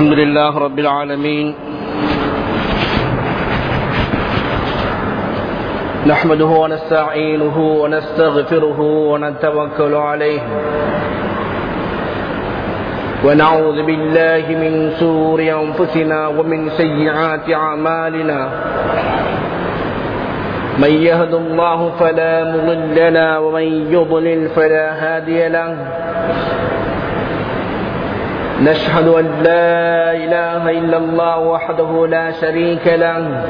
الحمد لله رب العالمين. نحمده ونستعينه ونستغفره ونتوكل عليه. ونعوذ بالله من سور أنفسنا ومن سيئات أعمالنا. من يهد الله فلا مضل له ومن يضلل فلا هادي له. نشهد أن لا إله إلا الله وحده لا شريك له.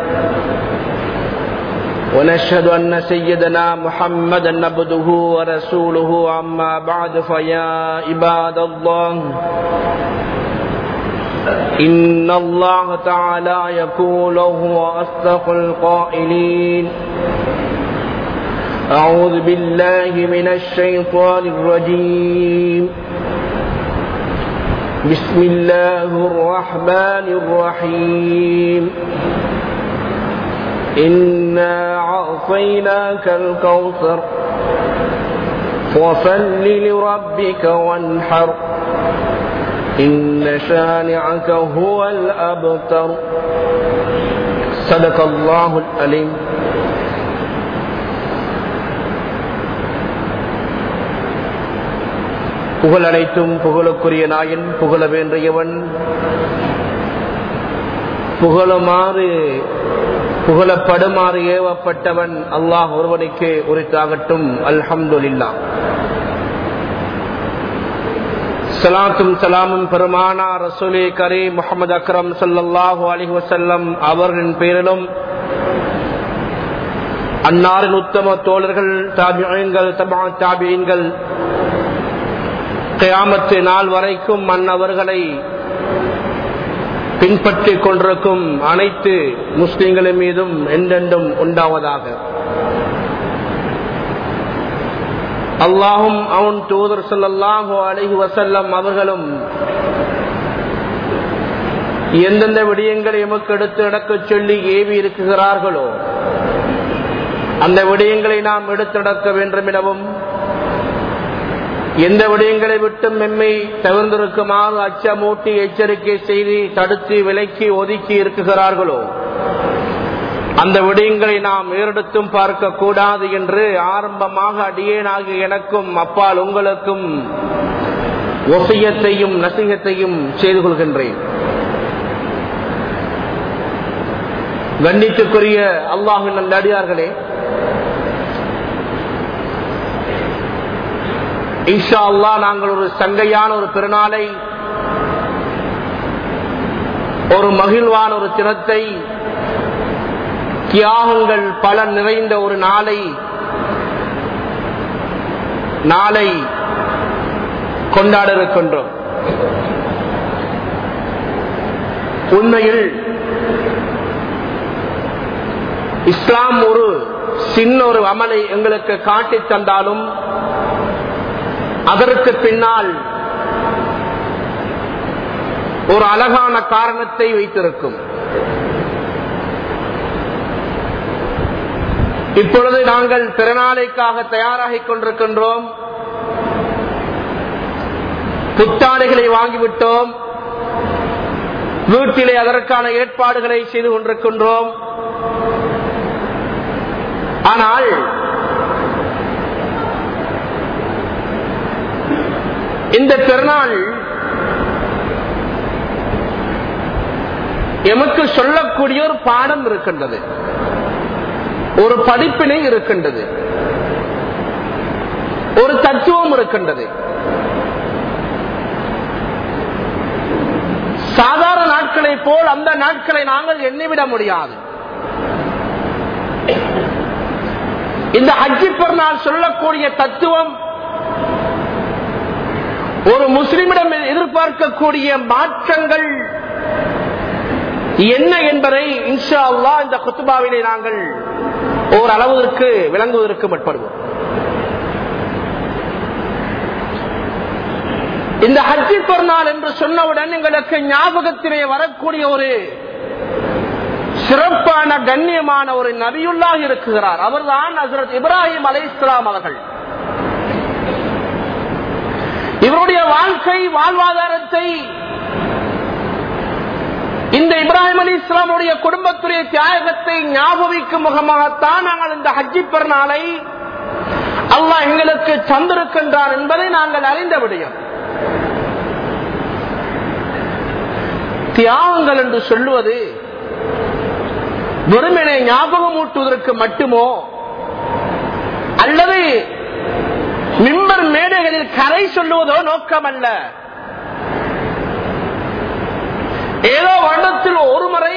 ونشهد أن سيدنا محمدا عبده ورسوله. أما بعد فيا عباد الله إن الله تعالى يقول هو أصدق القائلين أعوذ بالله من الشيطان الرجيم. بسم الله الرحمن الرحيم إنا أعطيناك الكوثر فصل لربك وانحر إن شانعك هو الأبتر صدق الله الأليم புகழ் அனைத்தும் புகழுக்குரிய நாயன் புகழ வேண்டியவன் புகழுமாறு புகழப்படுமாறு ஏவப்பட்டவன் அல்லாஹ் ஒருவனுக்கு உரித்தாகட்டும். அல்ஹம்துல்லா சலாத்தும் சலாமும் பெருமானா ரசூலே கரே முகமது அக்ரம் சல்லாஹூ அலி வசல்லம் அவர்களின் பேரிலும். அன்னாரின் உத்தம தோழர்கள் தாபியங்கள் தபா தாபியங்கள் கயாமத்து நாள் வரைக்கும் மன்னவர்களை பின்பற்றிக் கொண்டிருக்கும் அனைத்து முஸ்லிம்களின் மீதும் என்றென்றும் உண்டாவதாக. அல்லாஹும் அவன் தூதர் சொல்லாஹோ அழகி வசல்லம் அவர்களும் எந்தெந்த விடயங்களை எமக்கு எடுத்து நடக்க சொல்லி ஏவி இருக்குகிறார்களோ அந்த விடயங்களை நாம் எடுத்தடக்க வேண்டும் எனவும் எந்த விடயங்களை விட்டும் மெம்மை தவிர்ந்திருக்குமாறு அச்சமூட்டி எச்சரிக்கை செய்து தடுத்து விலக்கி ஒதுக்கி இருக்குகிறார்களோ? அந்த விடயங்களை நாம் ஏறெடுத்தும் பார்க்க கூடாது என்று ஆரம்பமாக அடியேனாகி எனக்கும் அப்பால் உங்களுக்கும் ஒசையத்தையும் நசிகத்தையும் செய்து கொள்கின்றேன். கண்ணித்துக்குரிய அல்லாஹின் நல்ல அடியார்களே இன்ஷா அல்லா நாங்கள் ஒரு சங்கையான ஒரு பெருநாளை ஒரு மகிழ்வான ஒரு தினத்தை தியாகங்கள் பல நிறைந்த ஒரு நாளை நாளை கொண்டாட இருக்கின்றோம். உண்மையில் இஸ்லாம் ஒரு சின்ன ஒரு அமலை எங்களுக்கு காட்டி தந்தாலும் அதற்கு பின்னால் ஒரு அழகான காரணத்தை வைத்திருக்கும். இப்பொழுது நாங்கள் பிறநாளைக்காக தயாராகிக் கொண்டிருக்கின்றோம். புத்தாடைகளை வாங்கிவிட்டோம். வீட்டிலே அதற்கான ஏற்பாடுகளை செய்து கொண்டிருக்கின்றோம். ஆனால் இந்த திருநாள் எமக்கு சொல்லக்கூடிய ஒரு பாடம் இருக்கின்றது. ஒரு படிப்பினை இருக்கின்றது. ஒரு தத்துவம் இருக்கின்றது. சாதாரண நாட்களை போல் அந்த நாட்களை நாங்கள் எண்ணிவிட முடியாது. இந்த அஜிப்பர் நாள் சொல்லக்கூடிய தத்துவம் ஒரு முஸ்லிமிடம் எதிர்பார்க்கக்கூடிய மாற்றங்கள் என்ன என்பதை இன்ஷா அல்லா இந்த குத்துபாவினை நாங்கள் ஓரளவிற்கு விளங்குவதற்கு முற்படுவோம். இந்த ஹஜ்ஜி பெருநாள் என்று சொன்னவுடன் எங்களுக்கு ஞாபகத்திலே வரக்கூடிய ஒரு சிறப்பான கண்ணியமான ஒரு நபியுள்ளாக இருக்குகிறார். அவர்தான் ஹசரத் இப்ராஹிம் அலை இஸ்லாம் அவர்கள். இவருடைய வாழ்க்கை வாழ்வாதாரத்தை இந்த அலி இஸ்லாமுடைய குடும்பத்துடைய தியாகத்தை ஞாபகிக்கும் முகமாகத்தான் நாங்கள் இந்த ஹஜ்ஜி பெருநாளை அல்லாஹ் எங்களுக்கு தந்திருக்கின்றான் என்பதை நாங்கள் அறிந்த விடயம். தியாகங்கள் என்று சொல்லுவது வெறுமனை ஞாபகம் ஊட்டுவதற்கு மட்டுமோ அல்லது மிம்பர் மேடைகளில் கரை சொல்லுவதோ நோக்கமல்ல. ஏதோ வருடத்தில் ஒரு முறை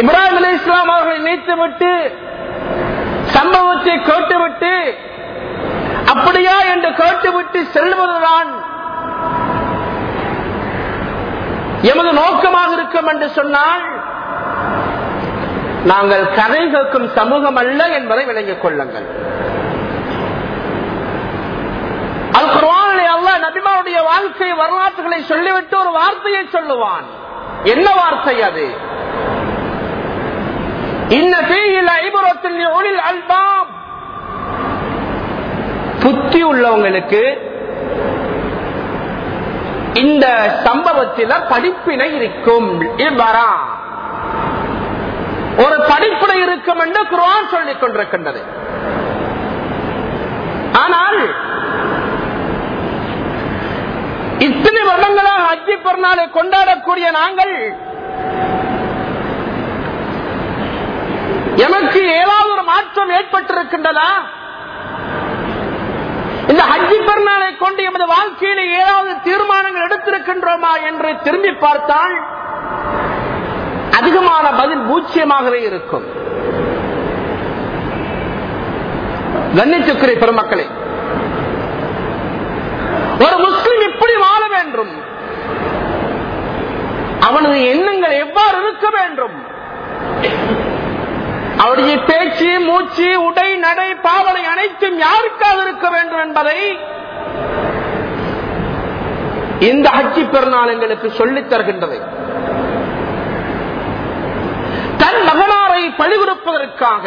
இப்ராஹிம் அலி இஸ்லாம் அவர்களை நீத்துவிட்டு சம்பவத்தை கேட்டுவிட்டு அப்படியா என்று கேட்டுவிட்டு செல்வதுதான் எமது நோக்கமாக இருக்கும் என்று சொன்னால் நாங்கள் கதை கேட்கும் சமூகம் அல்ல என்பதை விளங்கிக் கொள்ளுங்கள். அல் குர்ஆனிலே நபிமாவுடைய வாழ்க்கை வரலாற்றுகளை சொல்லிவிட்டு ஒரு வார்த்தையை சொல்லுவான். என்ன வார்த்தை அது? புத்தி உள்ளவங்களுக்கு இந்த சம்பவத்தில் படிப்பினை இருக்கும். இவ்வரா ஒரு படிப்பினை இருக்கும் என்று குரான் சொல்லிக் கொண்டிருக்கின்றது. ஆனால் இத்தனை வருடங்களாக அஜி பெருநாளை கொண்டாடக்கூடிய நாங்கள் எமக்கு ஏதாவது ஒரு மாற்றம் ஏற்பட்டிருக்கின்றதா? இந்த ஹஜ்ஜி பெருநாளை கொண்டு எமது வாழ்க்கையில ஏதாவது தீர்மானங்கள் எடுத்திருக்கின்றோமா என்று திரும்பி பார்த்தால் அதிகமான பதில் பூச்சியமாகவே இருக்கும். கண்ணிச்சுக்குரிய பெருமக்களே ஒரு முஸ்லிம் இப்படி வாழ வேண்டும்? அவனது எண்ணங்கள் எவ்வாறு இருக்க வேண்டும்? அவருடைய பேச்சு மூச்சு உடை நடை பாவனை அனைத்தும் யாருக்காக இருக்க வேண்டும் என்பதை இந்த ஹஜ்ஜி பெருநாள் எங்களுக்கு சொல்லித் தருகின்றது. தன் மகனாரை பழிகுறுப்பதற்காக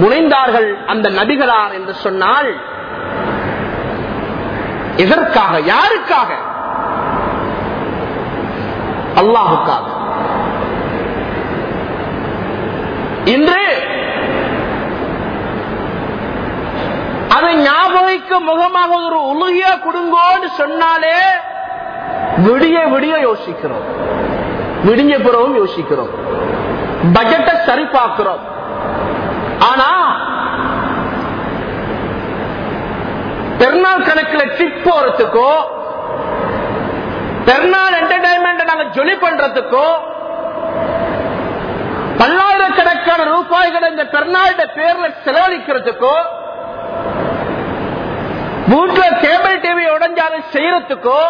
முனைந்தார்கள் அந்த நபிகளார் என்று சொன்னால் எதற்காக யாருக்காக? அல்லாஹுக்காக. இன்று அதை ஞாபகிக்க முகமாக ஒரு உலகிய குடுங்கோன்னு சொன்னாலே விடிய விடிய யோசிக்கிறோம். விடிஞ்ச பிறகும் யோசிக்கிறோம். பட்ஜெட்டை சரி பார்க்கிறோம் ஆனா பெருநாள் கணக்கில் ட்ரிப் போறதுக்கோ பெருநாள் என்டர்டைன்மெண்ட் நாங்க ஜொலி பண்றதுக்கோ பல்லாயிரக்கணக்கான ரூபாய்களை இந்த பெருநாளுடைய பேர்ல செலவழிக்கிறதுக்கோ வீட்டுல கேபிள் டிவி உடஞ்சாலும் செய்யறதுக்கோ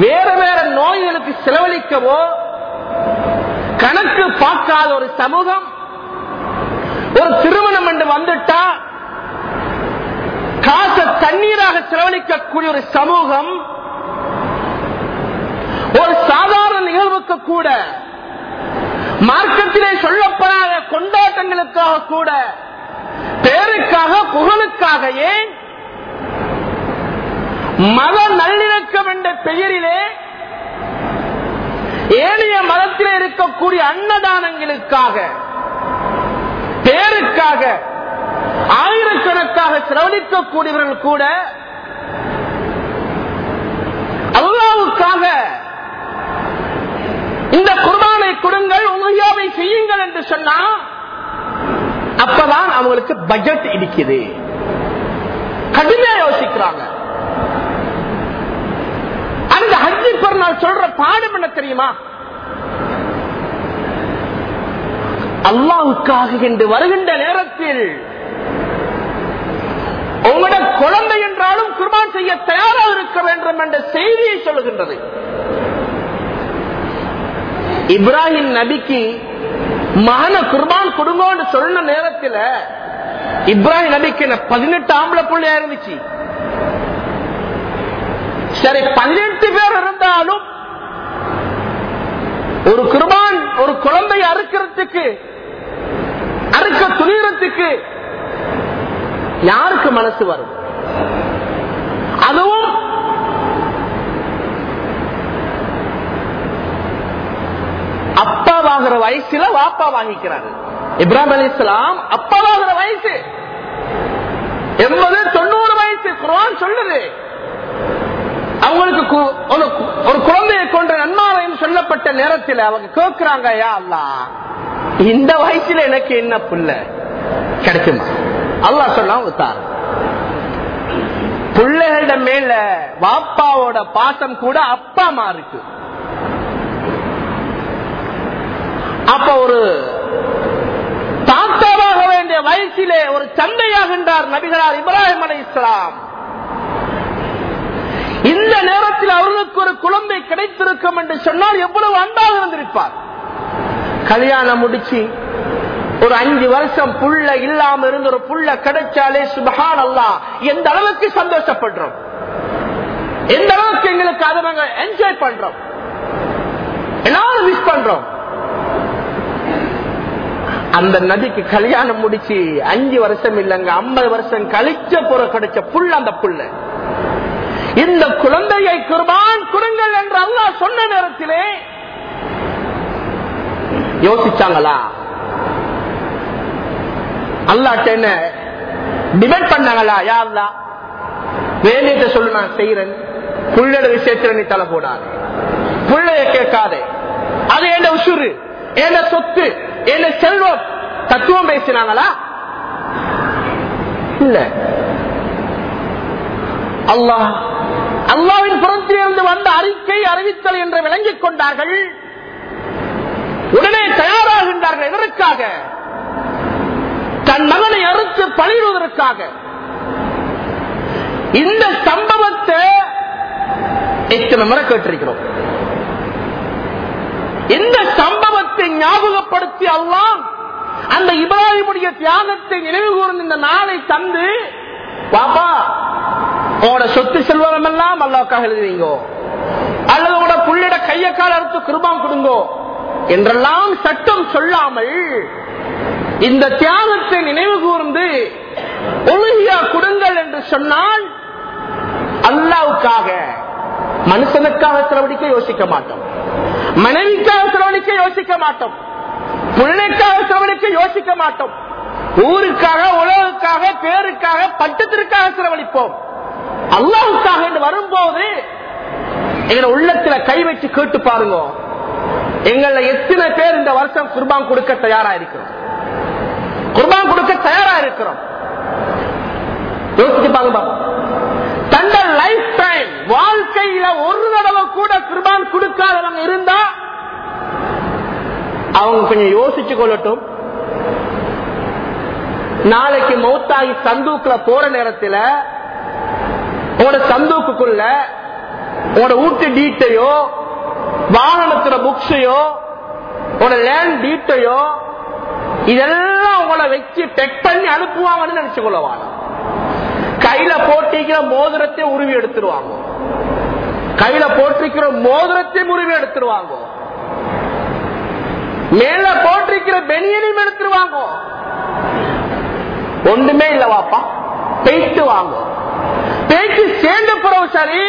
வேற வேற நோய்களுக்கு செலவழிக்கவோ கணக்கு பார்க்காத ஒரு சமூகம் ஒரு திருமணம் என்று வந்துட்டா காசை தண்ணீராக செலவழிக்கக்கூடிய ஒரு சமூகம் ஒரு சாதாரண நிகழ்வுக்கு கூட மார்க்கத்திலே சொல்லப்படாத கொண்டாட்டங்களுக்காக கூட பேருக்காக புகழுக்காக ஏன் மத இஸ்லாம் என்ற பெயரிலே ஏனைய மதத்திலே இருக்கக்கூடிய அன்னதானங்களுக்காக பேருக்காக ஆயிரக்கணக்காக செலவழிக்கக்கூடியவர்கள் கூட அல்லாவுக்காக இந்த குர்பானை கொடுங்கள் உமையாவை செய்யுங்கள் என்று சொன்னா அப்பதான் அவங்களுக்கு பட்ஜெட் இடிக்குது. கடுமையா யோசிக்கிறாங்க. ஹஜ்ஜி பெருநாள் சொல்ற பாடம் என்ன தெரியுமா? அல்லாவுக்காக என்று வருகின்ற நேரத்தில் உங்களோட குழந்தை என்றாலும் குர்பான் செய்ய தயாராக இருக்க வேண்டும் என்ற செய்தியை சொல்லுகின்றது. இப்ராஹிம் நபிக்கு மகன குர்பான் கொடுங்கன்னு சொன்ன நேரத்தில் இப்ராஹிம் நபிக்கு பதினெட்டு ஆம்பளை பிள்ளையா இருந்துச்சு? சரி பன்னிரண்டு பேர் இருந்தாலும் ஒரு குர்பான் ஒரு குழந்தை அறுக்கிறதுக்கு அறுக்க துணிகிறதுக்கு யாருக்கு மனசு வரும் அதுவும் அப்பா வாங்குற வயசுல வாப்பா வாங்கிக்கிறாரு. இப்ராஹிம் அலி இஸ்லாம் அப்பா வாங்குற வயசு. எண்பது தொண்ணூறு வயசு. குரான் சொல்லுது. அவங்களுக்கு ஒரு குழந்தையை கொண்ட நன்மாரையும் சொல்லப்பட்ட நேரத்தில் அவங்க கேட்கிறாங்க யா அல்லா இந்த வயசுல எனக்கு என்ன புள்ள? கிடைக்குமா? அல்லாஹ் சொன்னா உத்தார். பிள்ளைகள மேல வாப்பாவோட பாசம் கூட அப்பா அம்மா இருக்கு. அப்ப ஒரு தாத்தாவாக வேண்டிய வயசிலே ஒரு தந்தையாகின்றார் நபிகளார் இப்ராஹிம் அலை இஸ்லாம் இந்த நேரத்தில் அவர்களுக்கு ஒரு குழந்தை கிடைத்திருக்கும் என்று சொன்னால் எவ்வளவு அன்பாக இருந்திருப்பார். கல்யாணம் முடிச்சு ஒரு அஞ்சு வருஷம் புள்ள இல்லாம இருந்து ஒரு புள்ள கிடைச்சாலே சுபகான் அல்லா எந்த அளவுக்கு சந்தோஷப்படுறோம்? எந்த அளவுக்கு எங்களுக்கு அதை நாங்க என்ஜாய் பண்றோம்? எல்லாரும் மிஸ் பண்றோம். அந்த நதிக்கு கல்யாணம் முடிச்சு அஞ்சு வருஷம் இல்லைங்க ஐம்பது வருஷம் கழிச்ச புற கிடைச்ச புள்ள அந்த புள்ள. இந்த குழந்தையை குர்பான் கொடுங்கள் என்று அல்லா சொன்ன நேரத்திலே யோசிச்சாங்களா? அல்லாட்ட என்ன? டிபெண்ட் பண்ணாங்களா? யா அல்லா சொல்லு நான் செய்யறேன் புள்ளட விஷயத்துல நீ தலை போடாது. புள்ளைய கேட்காதே. அது என்ன உசுறு? என்ன சொத்து? என்ன செல்வம்? தத்துவம் பேசினாங்களா? இல்ல. அல்லாஹ் அல்லாவின் புறத்திலிருந்து வந்த அறிக்கை அறிவித்தல் என்று விளங்கிக் கொண்டார்கள். உடனே தயாராகின்றார்கள் எதற்காக? தன் மகனை அறுத்து பழிடுவதற்காக இந்த சம்பவத்தை எத்தனை முறை கேட்டிருக்கிறோம். இந்த சம்பவத்தை ஞாபகப்படுத்தி அல்லாம் அந்த இப்ராஹிமுடைய தியாகத்தை நினைவு கூர்ந்த இந்த நாளை தந்து பாபா உங்களோட சொத்து செல்வம் எல்லாம் அல்லாவுக்காக எழுதுவீங்கோ அல்லது உங்களோட புள்ளிட கையக்கால் அறுத்து கிருபம் கொடுங்கோ? என்றெல்லாம் சட்டம் சொல்லாமல் இந்த தியாகத்தை நினைவு கூர்ந்து ஒழுகியா கொடுங்கள் என்று சொன்னால் அல்லாவுக்காக மனுஷனுக்காக செலவழிக்க யோசிக்க மாட்டோம். மனைவிக்காக செலவழிக்க யோசிக்க மாட்டோம். பிள்ளைக்காக செலவழிக்க யோசிக்க மாட்டோம். ஊருக்காக உலகுக்காக பேருக்காக பட்டத்திற்காக செலவழிப்போம். அல்லாஹுக்காக என்று வரும்போது எங்களை உள்ளத்துல கை வச்சு கேட்டு பாருங்க. எங்கள எத்தனை பேர் இந்த வருஷம் குர்பான் கொடுக்க தயாரா இருக்கிறோம் குர்பான் கொடுக்க தயாரா இருக்கிறோம் யோசிச்சு பாருங்க தந்த லைஃப் டைம் வாழ்க்கையில ஒரு தடவை கூட குர்பான் கொடுக்காதவங்க இருந்தா அவங்க கொஞ்சம் யோசிச்சு கொள்ளட்டும். நாளைக்கு மௌத்தாகி சந்தூக்குல போற நேரத்தில் உங்களோட சந்தூக்குள்ள உங்களோட வீட்டு டீட்டையோ வாகனத்துல புக்ஸையோ உங்களோட லேண்ட் டீட்டையோ இதெல்லாம் உங்களை வச்சு டெக் பண்ணி அனுப்புவாங்கன்னு நினைச்சு கொள்ளவாங்க கையில போட்டிருக்கிற மோதிரத்தை உருவி எடுத்துருவாங்க. கையில போட்டிருக்கிற மோதிரத்தை உருவி எடுத்துருவாங்க. மேல போட்டிருக்கிற பெனியனையும் எடுத்துருவாங்க. ஒன்றுமே இல்ல வாப்பா. பேய்த்து பேச்சு சேர்ந்த பிறகு சரி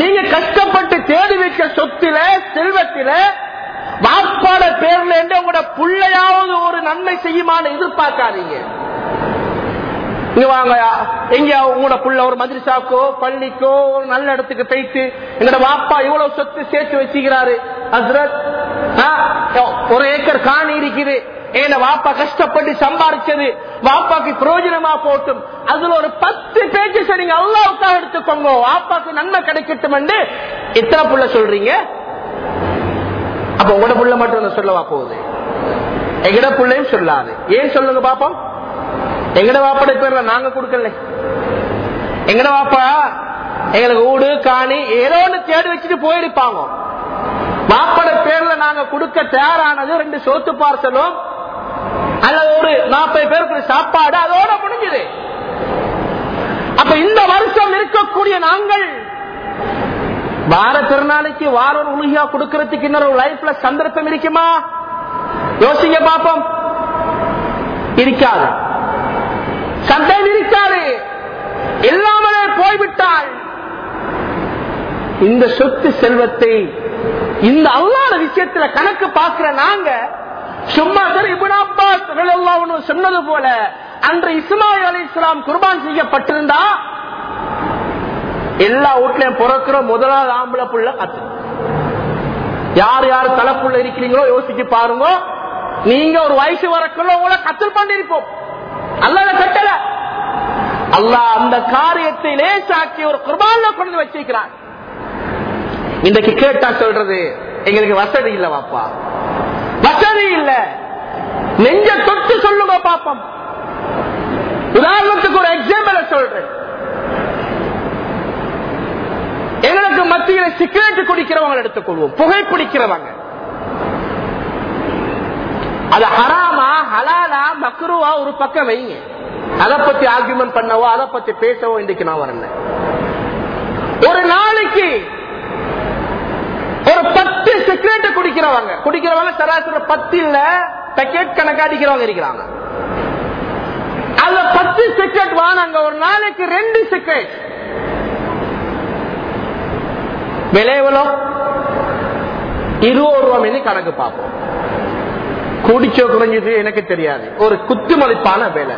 நீங்க கஷ்டப்பட்டு தேடி வைக்க சொத்தில செல்வத்தில வாப்பாட பேர்ல இருந்து உங்களோட பிள்ளையாவது ஒரு நன்மை செய்யுமான்னு எதிர்பார்க்காதீங்க. இங்க வாங்க எங்க உங்களோட புள்ள ஒரு மதுரசாக்கோ பள்ளிக்கோ ஒரு நல்ல இடத்துக்கு போயிட்டு எங்களோட வாப்பா இவ்வளவு சொத்து சேர்த்து வச்சுக்கிறாரு. ஹஸ்ரத் ஒரு ஏக்கர் காணி இருக்குது. ஏன்னா வாப்பா கஷ்டப்பட்டு சம்பாதிச்சது வாப்பாக்கு பிரயோஜனமா போட்டும். அதுல ஒரு பத்து பேச்சு சரிங்க அல்லாவுக்காக எடுத்துக்கோங்க. வாப்பாக்கு நன்மை கிடைக்கட்டும் எத்தனை புள்ள சொல்றீங்க? அப்ப உங்களோட புள்ள மட்டும் சொல்லவா போகுது? எங்கட புள்ளையும் சொல்லாது. ஏன் சொல்லுங்க பாப்போம்? எங்கட வாப்பட பேர்ல நாங்க கொடுக்கல. எங்கட வாப்பா எங்களுக்கு ஊடு காணி ஏதோ ஒண்ணு தேடி வச்சுட்டு போயிருப்பாங்க. வாப்பட பேர்ல நாங்க கொடுக்க தயாரானது ரெண்டு சோத்து பார்சலும் அல்லது ஒரு நாற்பது பேருக்கு சாப்பாடு அதோட முடிஞ்சது. அப்ப இந்த வருஷம் இருக்கக்கூடிய நாங்கள் வார திருநாளைக்கு வார ஒரு உலகியா கொடுக்கறதுக்கு இன்னொரு லைஃப்ல சந்தர்ப்பம் இருக்குமா? யோசிங்க பாப்போம். இருக்காது. சந்தேகம் இருக்காது. இல்லாமலே போய்விட்டால் இந்த சொத்து செல்வத்தை இந்த அல்லாத விஷயத்துல கணக்கு பார்க்கிற நாங்க சும்மா சரி அப்பாஸ் சொன்னது போல அன்று இஸ்மாயில் அலி இஸ்லாம் குர்பான் செய்யப்பட்டிருந்தா எல்லா வீட்லயும் பிறக்கிற முதலாவது ஆம்பளை புள்ள கத்து யார் யார் தலைப்புள்ள இருக்கிறீங்களோ யோசிச்சு பாருங்க. நீங்க ஒரு வயசு வரக்குள்ள உங்களை கத்தல் பண்ணிருப்போம். அல்லாத கட்டல. அல்லா அந்த காரியத்தை லேசாக்கி ஒரு குர்பான கொண்டு வச்சிருக்கிறான். இன்றைக்கு கேட்டா சொல்றது எங்களுக்கு வசதி இல்ல வாப்பா வசதி இல்ல. நெஞ்ச தொட்டு சொல்லுங்க பாப்போம். உதாரணத்துக்கு ஒரு எக்ஸாம்பிள் சொல்றேன். எங்களுக்கு மத்தியில் சிகரெட் குடிக்கிறவங்க எடுத்துக்கொள்வோம். புகை பிடிக்கிறவங்க. அது ஹராமா ஹலாலா மக்ருவா ஒரு பக்கம் வைங்க. அதை பத்தி ஆர்குமெண்ட் பண்ணவோ அதை பத்தி பேசவோ இன்றைக்கு நான் வரல. ஒரு நாளைக்கு ஒரு சிகரெட் குடிக்கிறவங்க. குடிக்கிறவங்க சராசரி பத்து இல்ல பேக்கெட் கணக்கா அடிக்கிறவங்க இருக்கிறாங்க. அதுல பத்து சிகரெட் வாங்க ஒரு நாளைக்கு ரெண்டு சிகரெட் விலை எவ்வளோ? இருபது ரூபாய் கணக்கு பார்ப்போம். குடிச்சோ குறைஞ்சது எனக்கு தெரியாது. ஒரு குத்துமதிப்பான விலை.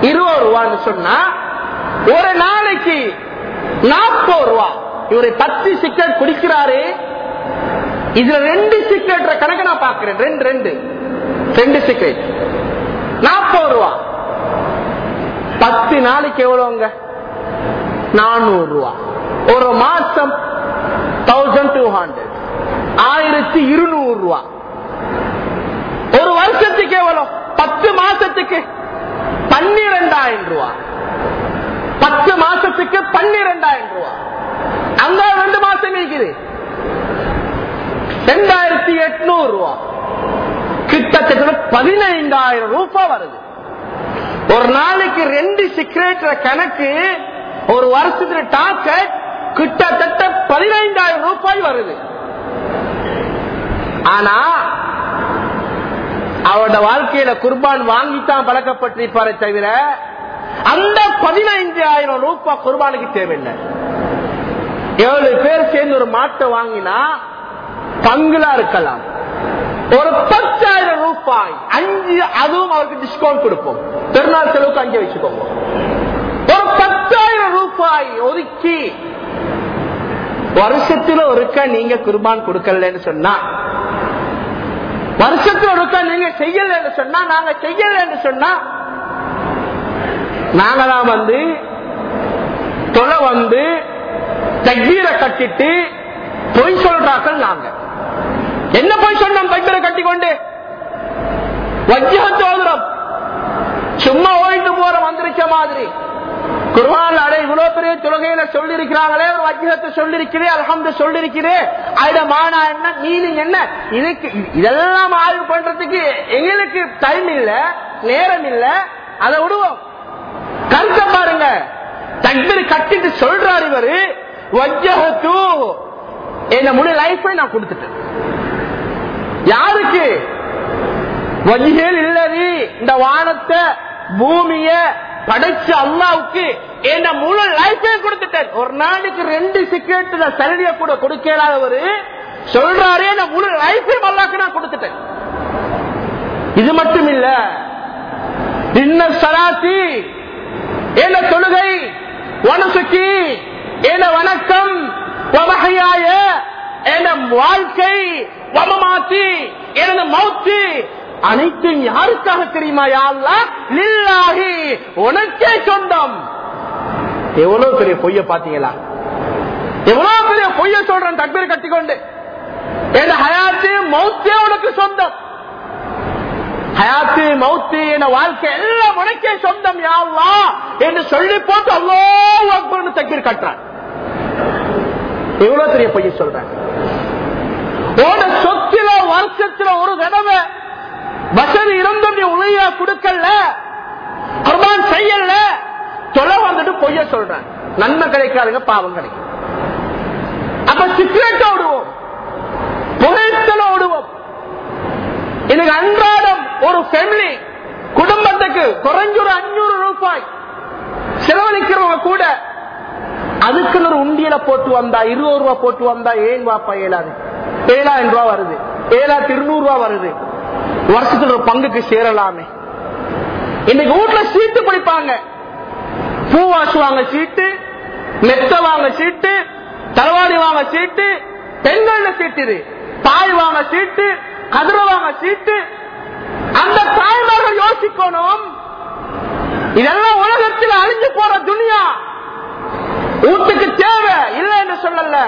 இருபது ரூபான்னு சொன்னா ஒரு நாளைக்கு நாற்பது ரூபா. இவரை பத்து சிக்கெட் குடிக்கிறாரு இதுல ரெண்டு சீக்ரெட் கணக்கு நான் பாக்குறேன் ரெண்டு ரெண்டு. ரெண்டு சீக்ரெட் நாற்பது ரூபா. பத்து நாளைக்கு எவ்வளவுங்க? நானூறு ரூபா. ஒரு மாசம் தௌசண்ட் டூ ஹண்ட்ரட் ஆயிரத்தி இருநூறு ரூபா. ஒரு வருஷத்துக்கு எவ்வளவு? பத்து மாசத்துக்கு பன்னிரெண்டாயிரம் ரூபா. பத்து மாசத்துக்கு பன்னிரெண்டாயிரம் ரூபா. அங்க ரெண்டு மாசம் இருக்குது ரெண்டாயிரத்தி எட்நூறு ரூபா கிட்டத்தட்ட பதினைந்தாயிரம் ரூபாய் வருது. ஒரு நாளைக்கு ரெண்டு சிகரெட் கணக்கு ஒரு வருஷத்துல டார்கெட் கிட்டத்தட்ட பதினைந்தாயிரம் ரூபாய் வருது. ஆனா அவரோட வாழ்க்கையில குர்பான் வாங்கித்தான் பழக்கப்பட்டிருப்பாரே தவிர அந்த பதினைந்தாயிரம் ரூபாய் குர்பானுக்கு தேவையில்லை. ஏழு பேர் சேர்ந்து ஒரு மாட்டை வாங்கினா பங்குலா இருக்கலாம். ஒரு பத்தாயிரம் ரூபாய் அஞ்சு அதுவும் அவருக்கு டிஸ்கவுண்ட் கொடுப்போம். பெருநாள் செலவுக்கு அஞ்சு வச்சுக்கோங்க. ஒரு பத்தாயிரம் ரூபாய் ஒதுக்கி வருஷத்துல ஒருக்க நீங்க குர்பான் கொடுக்கலன்னு சொன்னா வருஷத்துல ஒருக்க நீங்க செய்யலன்னு சொன்னா நாங்க செய்யலன்னு சொன்னா நாங்க தான் வந்து தொலை வந்து தகீரை கட்டிட்டு பொய் சொல்றாக்கள் நாங்க. என்ன போய் சொன்னோம் தக்பீரை கட்டிக்கொண்டு? வஜ்ஜோதுரம் சும்மா ஓய்ந்து போற வந்திருக்க மாதிரி. குர்வான் அடை இவ்வளவு பெரிய தொழுகையில சொல்லி இருக்கிறாங்களே ஒரு வஜ்ஜத்தை சொல்லிருக்கிறேன் அலமது சொல்லிருக்கிறேன் அதுல மானா என்ன மீனிங் என்ன? இதுக்கு இதெல்லாம் ஆய்வு பண்றதுக்கு எங்களுக்கு டைம் இல்ல நேரம் இல்ல. அதை விடுவோம். கருத்தை பாருங்க. தக்பீர் கட்டிட்டு சொல்றாரு இவரு வஜ்ஜகத்து என்ன முழு லைஃபை நான் கொடுத்துட்டேன். யாருக்கு? வஜ்ஜிகள் இல்லது இந்த வானத்தை பூமிய படைச்ச அல்லாவுக்கு என்ன முழு லைஃபே கொடுத்துட்டேன். ஒரு நாளைக்கு ரெண்டு சிக்கெட் சரடிய கூட கொடுக்கலாதவரு சொல்றாரு நான் முழு லைஃபே அல்லாக்கு நான் கொடுத்துட்டேன். இது மட்டும் இல்ல இன்ன சராசி என்ன தொழுகை வனசுக்கி என்ன வணக்கம் வமகையாய வாழ்க்கை வமமாத்தி எனது மௌத்து அனைத்தும் யாருக்காக தெரியுமா யாருலாகி உனக்கே சொந்தம். எவ்வளவு பெரிய பொய்ய பாத்தீங்களா எவ்வளவு பெரிய பொய்ய சொல்றேன் தக்பீர் கட்டிக்கொண்டு. என் ஹயாத்து மௌத்தே உனக்கு சொந்தம். ஹயாத்து மௌத்து என வாழ்க்கை எல்லாம் உனக்கே சொந்தம் யாழ்லா என்று சொல்லி போட்டு அவ்வளோ அக்பர்னு தக்பீர் கட்டுறான் எவ்வளவு பெரிய பொய்ய சொல்றேன்? உன சொத்துல வருஷத்துல ஒரு தடவை வசதி இருந்தும் நீ உதவியா கொடுக்கல? குர்பான் செய்யல? தொலை வந்துட்டு பொய்ய சொல்றேன். நன்மை கிடைக்காதுங்க பாவம் கிடைக்கும். அப்ப சிக்ரெட் ஓடுவோம். புகைத்தல ஓடுவோம். இதுக்கு அன்றாடம் ஒரு ஃபேமிலி குடும்பத்துக்கு குறைஞ்ச ஒரு அஞ்சூறு ரூபாய் செலவழிக்கிறவங்க கூட அதுக்குன்னு ஒரு உண்டியல போட்டு வந்தா இருபது ரூபாய் போட்டு வந்தா ஏன் வாப்பா இயலாது ஏழாயிரம் ரூபாய் வருது. ஏழாயிரத்தி இருநூறு ரூபாய் வருது. வருஷத்துல ஒரு பங்குக்கு சேரலாமே. இன்னைக்கு வீட்டுல சீட்டு பிடிப்பாங்க. பூ வாசுவாங்க சீட்டு மெத்த வாங்க சீட்டு தலவாடி வாங்க சீட்டு பெண்கள் சீட்டு இது. தாய் வாங்க சீட்டு கதிர வாங்க சீட்டு. அந்த தாய்மார்கள் யோசிக்கணும். இதெல்லாம் உலகத்தில் அழிஞ்சு போற துணியா வீட்டுக்கு தேவை இல்லை என்று சொல்லல.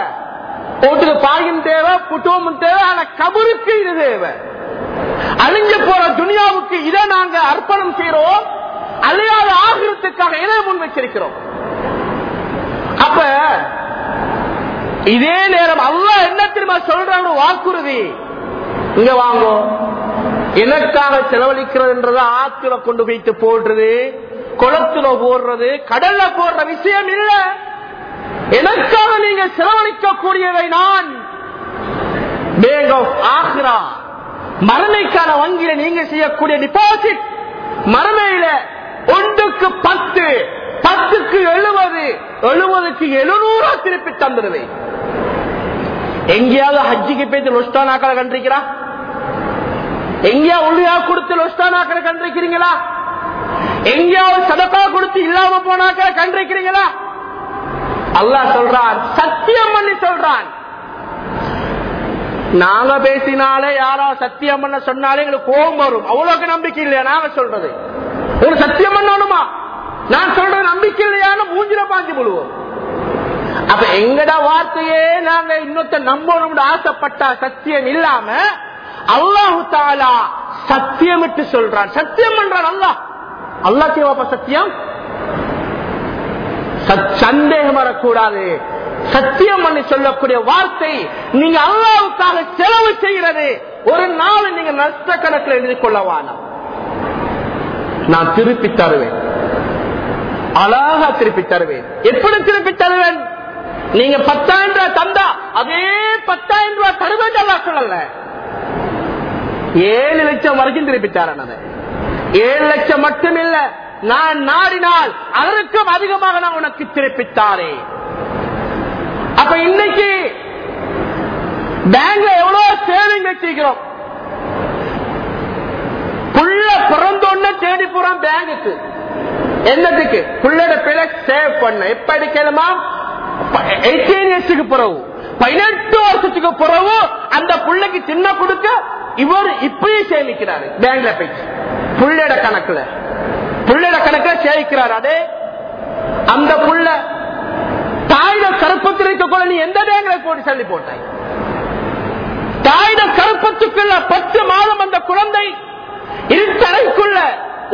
ஓட்டுக்கு பாயும் தேவை குட்டுவமும் தேவை ஆனா கபருக்கு இது தேவை. அழிஞ்சு போற துனியாவுக்கு இதை நாங்க அர்ப்பணம் செய்யறோம் அழியாத ஆகிரத்துக்காக இதை முன் வச்சிருக்கிறோம். அப்ப இதே நேரம் அல்லா என்ன திரும்ப சொல்ற வாக்குறுதி? இங்க வாங்கோ. எனக்காக செலவழிக்கிறதுன்றது ஆத்துல கொண்டு போயிட்டு போடுறது குளத்துல போடுறது கடல்ல போடுற விஷயம் இல்லை. எனக்காக நீங்க செலவழிக்க கூடியவை நான்? பேங்க் ஆஃப் ஆக்ரா மரணைக்கான வங்கியில நீங்க செய்யக்கூடிய டிபாசிட் மரமையில ஒன்றுக்கு பத்து பத்துக்கு எழுபது எழுபதுக்கு எழுநூறா திருப்பி தந்துடுவேன். எங்கேயாவது ஹஜ்ஜிக்கு போய் லொஸ்டானாக்களை கண்டிருக்கிறா எங்கேயா உள்ளியா கொடுத்து லொஸ்டானாக்களை கண்டிருக்கிறீங்களா எங்கேயாவது சதப்பா கொடுத்து இல்லாம போனாக்களை கண்டிருக்கிறீங்களா அல்லாஹ் சொல்றான் சத்தியம் பண்ணி சொல்றான். நாங்க பேசினாலே யாரோ சத்தியம் பண்ண சொன்னாலே எங்களுக்கு கோபம் வரும். அவ்வளவுக்கு நம்பிக்கை இல்லையா? நாங்க சொல்றது. ஒரு சத்தியம் பண்ணணுமா நான் சொல்ற நம்பிக்கை இல்லையான்னு மூஞ்சில பாஞ்சு போடுவோம். அப்ப எங்கட வார்த்தையே நாங்க இன்னொத்த நம்பணும் ஆசைப்பட்ட சத்தியம் இல்லாம அல்லாஹு தாலா சத்தியமிட்டு சொல்றான். சத்தியம் பண்றான் அல்லாஹ். அல்லா தேவாப்ப சத்தியம்? சந்தேகம் வரக்கூடாது. சத்தியம் பண்ணி சொல்லக்கூடிய வார்த்தை நீங்க அல்லாவுக்காக செலவு செய்கிறது. ஒரு நாள் நீங்க நஷ்ட கணக்கில் எழுதி கொள்ளவான நான் திருப்பி தருவேன். அழகா திருப்பி தருவேன். எப்படி திருப்பி தருவேன்? நீங்க பத்தாயிரம் ரூபாய் தந்தா அதே பத்தாயிரம் ரூபாய் தருவேன் சொல்லல. ஏழு லட்சம் வரைக்கும் திருப்பி தரேன் ஏழு லட்சம் மட்டும் இல்ல நான் நாடினால் அதற்கும் அதிகமாக நான் உனக்கு திருப்பித்தாரே அப்ப இன்னைக்கு பேங்க்ல எவ்வளவு சேவிங் வச்சிருக்கிறோம். புள்ள பிறந்தோன்னு தேடி போறோம் பேங்குக்கு என்னத்துக்கு? புள்ளோட பிள்ளை சேவ் பண்ண. எப்ப எடுக்கணுமா எயிட்டீன் இயர்ஸுக்கு பிறகு பதினெட்டு வருஷத்துக்கு பிறகு அந்த புள்ளைக்கு சின்ன கொடுக்க இவர் இப்பயும் சேமிக்கிறாரு. பேங்க்ல போயிட்டு. புள்ளோட கணக்குல. புள்ளோட கணக்குல சேமிக்கிறார். அதே அந்த புள்ள தாயிட கருப்பத்தில் இருக்கக்கூட நீ எந்த பேங்க்ல போட்டு சொல்லி போட்டாய்? தாயிட கருப்பத்துக்குள்ள பத்து மாதம் அந்த குழந்தை இருட்டறைக்குள்ள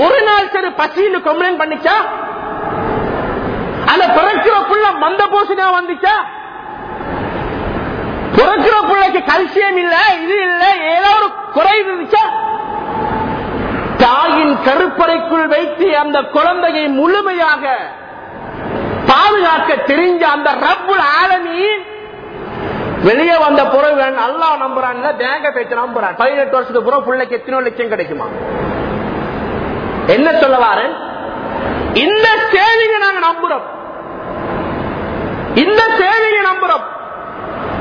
ஒரு நாள் சரி பசின்னு கம்ப்ளைண்ட் பண்ணிச்சா? அந்த பிறக்கிற புள்ள மந்த பூசணியா வந்துச்சா? பிறக்கிற பிள்ளைக்கு கல்சியம் இல்ல இது இல்ல ஏதோ ஒரு குறை இருந்துச்சா? தாயின் கருப்பு அந்த குழந்தையை முழுமையாக பாதுகாக்க தெரிஞ்ச அந்த ரப்புல் ஆலமீன் வெளியே வந்த பிறகு அல்லா நம்புறான் பேங்க பேச்சு நம்புறான். பதினெட்டு வருஷத்துக்கு பிறகு பிள்ளைக்கு எத்தனை லட்சம் கிடைக்குமா? என்ன சொல்ல வாரு இந்த சேவையை நாங்க நம்புறோம். இந்த சேவையை நம்புறோம்.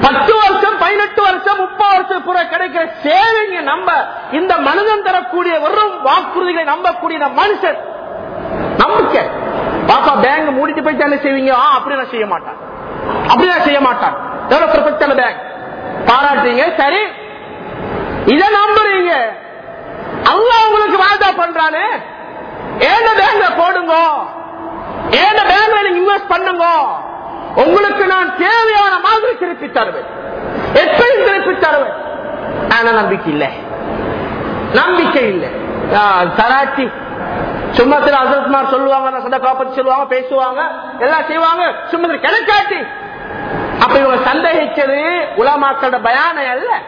பத்து வருஷம் பதினெட்டு வருஷம் முப்பது வருஷம் புற கிடைக்கிற சேவைங்க நம்ப இந்த மனிதன் தரக்கூடிய வெறும் வாக்குறுதிகளை நம்பக்கூடிய மனுஷன் நம்பிக்கை. பாப்பா பேங்க் மூடிட்டு போயிட்டு என்ன செய்வீங்க. ஆ அப்படி நான் செய்ய மாட்டான். அப்படி நான் செய்ய மாட்டான். எவ்வளவு பெர்ஃபெக்டான பேங்க் பாராட்டுறீங்க சரி. இதை நம்புறீங்க. அல்லா உங்களுக்கு வாய்தா பண்றானே. ஏன பேங்க்ல போடுங்க? ஏன பேங்க்ல நீங்க இன்வெஸ்ட் பண்ணுங்க? உங்களுக்கு நான் தேவையான மாதிரி திருப்பி தருவேன். எப்படி திருப்பி தருவேன்? ஆனா நம்பிக்கை இல்லை. நம்பிக்கை இல்லை. தராட்டி சும்மா திரு அசத்மார் சொல்லுவாங்க சண்டை காப்பத்தி சொல்லுவாங்க பேசுவாங்க எல்லாம் செய்வாங்க. சும்மா கிடைக்காட்டி. அப்ப இவங்க சந்தேகிச்சது உலமாக்களோட பயான அல்ல.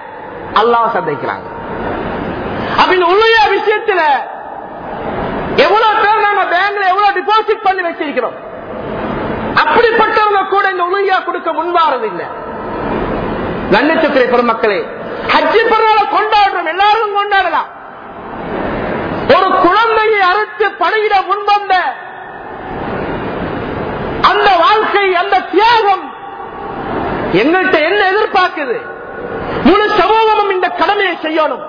அல்லாஹ் சந்தேகிக்கிறாங்க. அப்படின்னு இந்த உண்மையா விஷயத்துல எவ்வளவு பேர் நம்ம பேங்க்ல எவ்வளவு டிபாசிட் பண்ணி வச்சிருக்கிறோம்? அப்படிப்பட்டவங்க கூட இந்த உண்மையா கொடுக்க முன்வாரது இல்லை. நன்னிச்சத்திரை பெருமக்களே. ஹஜ்ஜி பிறநாள கொண்டாடுறோம். எல்லாரும் கொண்டாடலாம். ஒரு குழந்தையை அறுத்து படையிட முன்வந்த அந்த வாழ்க்கை அந்த தியாகம் எங்கள்கிட்ட என்ன எதிர்பார்க்குது? முழு சமூகமும் இந்த கடமையை செய்யணும்.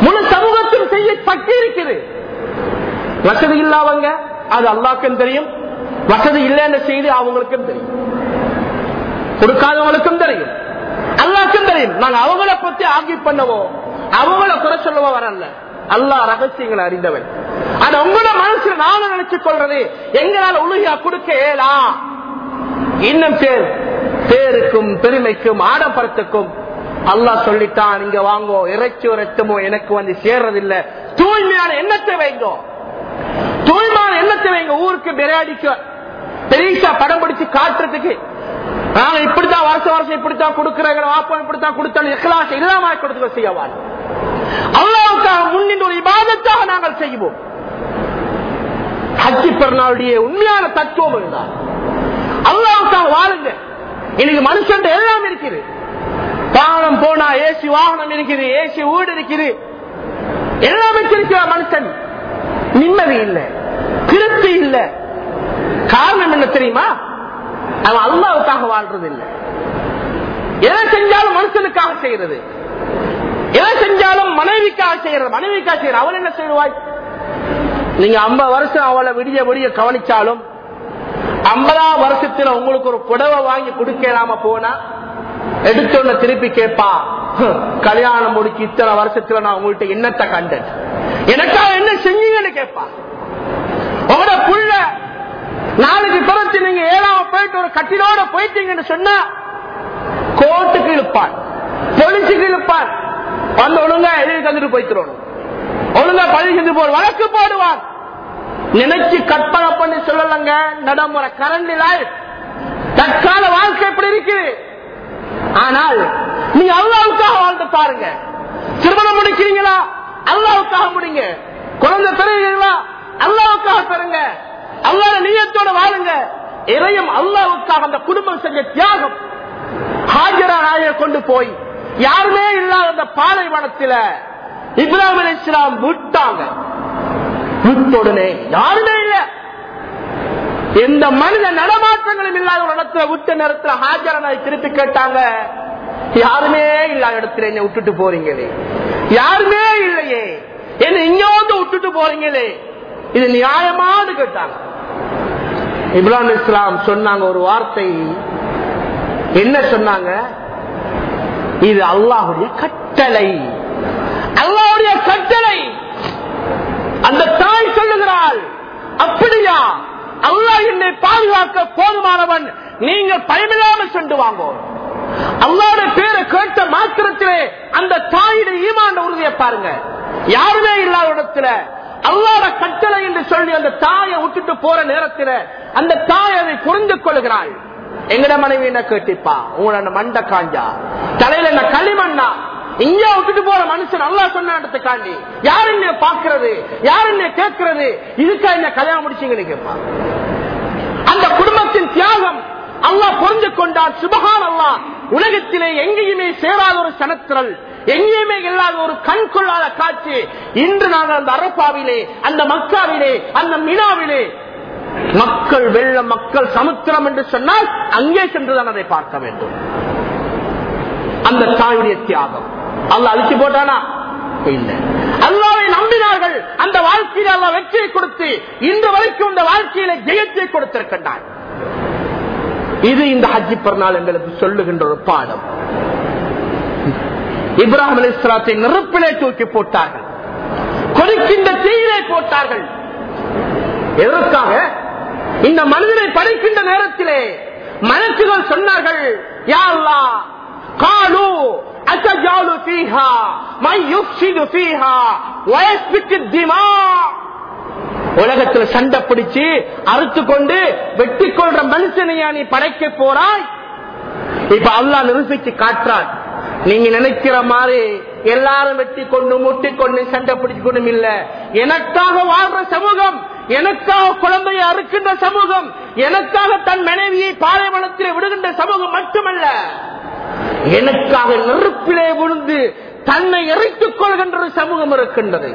முழு சமூகத்தில் செய்ய சக்தி இருக்குது வசதி இல்லாதவங்க அது அல்லாக்கும் தெரியும். வசதி இல்லைன்னு செய்து அவங்களுக்கும் தெரியும். கொடுக்காதவங்களுக்கும் தெரியும். அல்லாக்கும் தெரியும். நாங்க அவங்கள பத்தி ஆகி பண்ணவோ அவங்கள குறை சொல்லவோ வரல. அல்லா ரகசியங்களை அறிந்தவன். அது உங்களோட மனசுல நானும் நினைச்சு கொள்றது. எங்களால் உலகியா கொடுக்க ஏலா? இன்னும் பேர் பேருக்கும் பெருமைக்கும் ஆடம்பரத்துக்கும். அல்லாஹ் சொல்லிட்டான் நீங்க வாங்கோ இறைச்சி ரத்தமோ எனக்கு வந்து சேர்றதில்ல. தூய்மையான எண்ணத்தை வைங்கோ. தூய்மையான எண்ணத்தை வைங்க. ஊருக்கு பிரியாடிக்க பெரிசா படம் பிடிச்சு காட்டுறதுக்கு. நாங்க இப்படித்தான் வருஷம் வருஷம் இப்படித்தான் கொடுக்கிறேன் வாப்பம் இப்படித்தான் கொடுத்தாலும் இஸ்லாசம் இல்லாம கொடுத்துக்க செய்யவான் அல்லாவுக்காக முன்னின்று ஒரு இபாதத்தாக நாங்கள் செய்வோம். ஹஜ்ஜி பெருநாளுடைய உண்மையான தத்துவம் இருந்தார் அல்லாவுக்காக வாழுங்க. இன்னைக்கு மனுஷன் எல்லாம் இருக்குது. வாகனம் போனா ஏசி வாகனம் இருக்குது ஏசி வீடு இருக்குது. எல்லாம் வச்சிருக்கிற மனுஷன். நிம்மதி இல்ல. திருப்தி இல்ல. காரணம் என்ன தெரியுமா? அவன் அல்லாவுக்காக வாழ்றது இல்லை எதை செஞ்சாலும் மனுஷனுக்காக செய்யறது. எதை செஞ்சாலும் மனைவிக்காக செய்யற மனைவிக்காக செய்யற அவள் என்ன செய்வாய்? நீங்க ஐம்பது வருஷம் அவளை விடிய விடிய கவனிச்சாலும் ஐம்பதாம் வருஷத்துல உங்களுக்கு ஒரு புடவை வாங்கி கொடுக்கலாம போனா எடுத்தோன்ன திருப்பி கேட்பா கல்யாணம் முடிச்சு இத்தனை வருஷத்துல நான் உங்கள்கிட்ட என்னத்தை கண்டேன்? எனக்காக என்ன செஞ்சீங்கன்னு கேட்பா உங்களோட புள்ள நாளைக்கு பிறத்து நீங்க ஏழாம போயிட்டு ஒரு கட்டிலோட போயிட்டீங்கன்னு சொன்னா கோர்ட்டுக்கு இழுப்பான் பொலிசுக்கு இழுப்பான் வந்து ஒழுங்கா எழுதி தந்துட்டு போய்க்கிறோம் ஒழுங்கா பதிவு செஞ்சு போற வழக்கு போடுவான் நினைச்சு கற்பனை பண்ணி சொல்லலங்க நடைமுறை கரண்ட் லைஃப் தற்கால வாழ்க்கை எப்படி இருக்குது. ஆனால் நீங்க அல்லாவுக்காக வாழ்ந்து பாருங்க. திருமணம் முடிக்கிறீங்களா? அல்லாவுக்காக முடிங்க. குழந்தை பெறுகிறீங்களா அல்லாவுக்காக பெறுங்க. அல்லாத நீயத்தோட வாழுங்க. இறையும் அல்லாவுக்காக அந்த குடும்பம் செஞ்ச தியாகம். ஹாஜரா நாயை கொண்டு போய் யாருமே இல்லாத அந்த பாலைவனத்தில் இப்ராஹிம் அலி இஸ்லாம் விட்டாங்க. விட்டுடனே யாருமே இல்ல. எந்த மனித நடமாற்றங்களும் இல்லாத ஒரு இடத்துல விட்ட நேரத்தில் ஹாஜரனை திருப்பி கேட்டாங்க. யாருமே இல்லாத இடத்துல என்ன விட்டுட்டு போறீங்களே. யாருமே இல்லையே. என்ன இங்கோந்து விட்டுட்டு போறீங்களே. இது நியாயமானு கேட்டாங்க. இப்ராஹிம் இஸ்லாம் சொன்னாங்க ஒரு வார்த்தை. என்ன சொன்னாங்க? இது அல்லாஹுடைய கட்டளை. அல்லாவுடைய கட்டளை. அந்த தாய் சொல்லுகிறாள் அப்படியா? அல்லாஹ் என்னை பாதுகாக்க போதுமானவன். நீங்கள் பயமில்லாமல் சென்று வாங்கோ. அல்லாட பேரை கேட்ட மாத்திரத்திலே அந்த தாயுடைய ஈமாண்ட உறுதியை பாருங்க. யாருமே இல்லாத இடத்துல அல்லாட கட்டளை என்று சொல்லி அந்த தாயை விட்டுட்டு போற நேரத்தில் அந்த தாய் அதை புரிந்து கொள்கிறாள். எங்கட மனைவி என்ன கேட்டிப்பா? உங்களோட மண்ட காஞ்சா. தலையில என்ன களிமண்ணா இங்க விட்டுட்டு போற மனுஷன் நல்லா சொன்ன இடத்துக்காண்டி. யாரு என்ன பாக்குறது யாரு என்ன கேட்கறது? இதுக்கா என்ன கல்யாணம் முடிச்சீங்கன்னு கேட்பா அந்த குடும்பத்தின் தியாகம் அல்லா புரிஞ்சு கொண்டான். சுபகான் அல்லா உலகத்திலே எங்கேயுமே சேராத ஒரு சனத்திரல். எங்கேயுமே இல்லாத ஒரு கண் கொள்ளாத காட்சி. இன்று நாங்கள் அந்த அரப்பாவிலே அந்த மக்காவிலே அந்த மினாவிலே மக்கள் வெள்ளம் மக்கள் சமுத்திரம் என்று சொன்னால் அங்கே சென்றுதான் அதை பார்க்க வேண்டும். அந்த தாயுடைய தியாகம். அல்ல அழிச்சு போட்டானா? இல்ல. அல்லாவை நம்பினார்கள். அந்த வாழ்க்கையில அல்ல வெற்றியை கொடுத்து இன்று வரைக்கும் இந்த வாழ்க்கையில ஜெயத்தை கொடுத்திருக்கின்றான் இது இந்த ஹஜ்ஜி பெருநாள் எங்களுக்கு சொல்லுகின்ற ஒரு பாடம். இப்ராஹிம் அலி இஸ்லாத்தை நெருப்பிலே தூக்கி போட்டார்கள். கொடுக்கின்ற தீயிலே போட்டார்கள். எதற்காக? இந்த மனிதனை படைக்கின்ற நேரத்திலே மலர்ச்சிகள் சொன்னார்கள் யாழ்லா காலு அசஜாலு பீஹா மை யுக்ஷிது பீஹா வயஸ்பிட்டு திமா. உலகத்துல சண்டை பிடிச்சு அறுத்து கொண்டு வெட்டி கொள்ற மனுஷனையா நீ படைக்க போறாய்? இப்ப அல்லா நிரூபிச்சு காட்டுறான் நீங்க நினைக்கிற மாதிரி எல்லாரும் வெட்டி கொண்டு முட்டி சண்டை பிடிச்சு கொண்டும் இல்ல. எனக்காக வாழ்ற சமூகம் எனக்காக குழந்தையை அறுக்கின்ற சமூகம் எனக்காக தன் மனைவியை பாலைவனத்தில் விடுகின்ற சமூகம் மட்டுமல்ல எனக்காக நெருப்பிலே விழுந்து தன்னை எரித்துக் கொள்கின்ற சமூகம் இருக்கின்றது.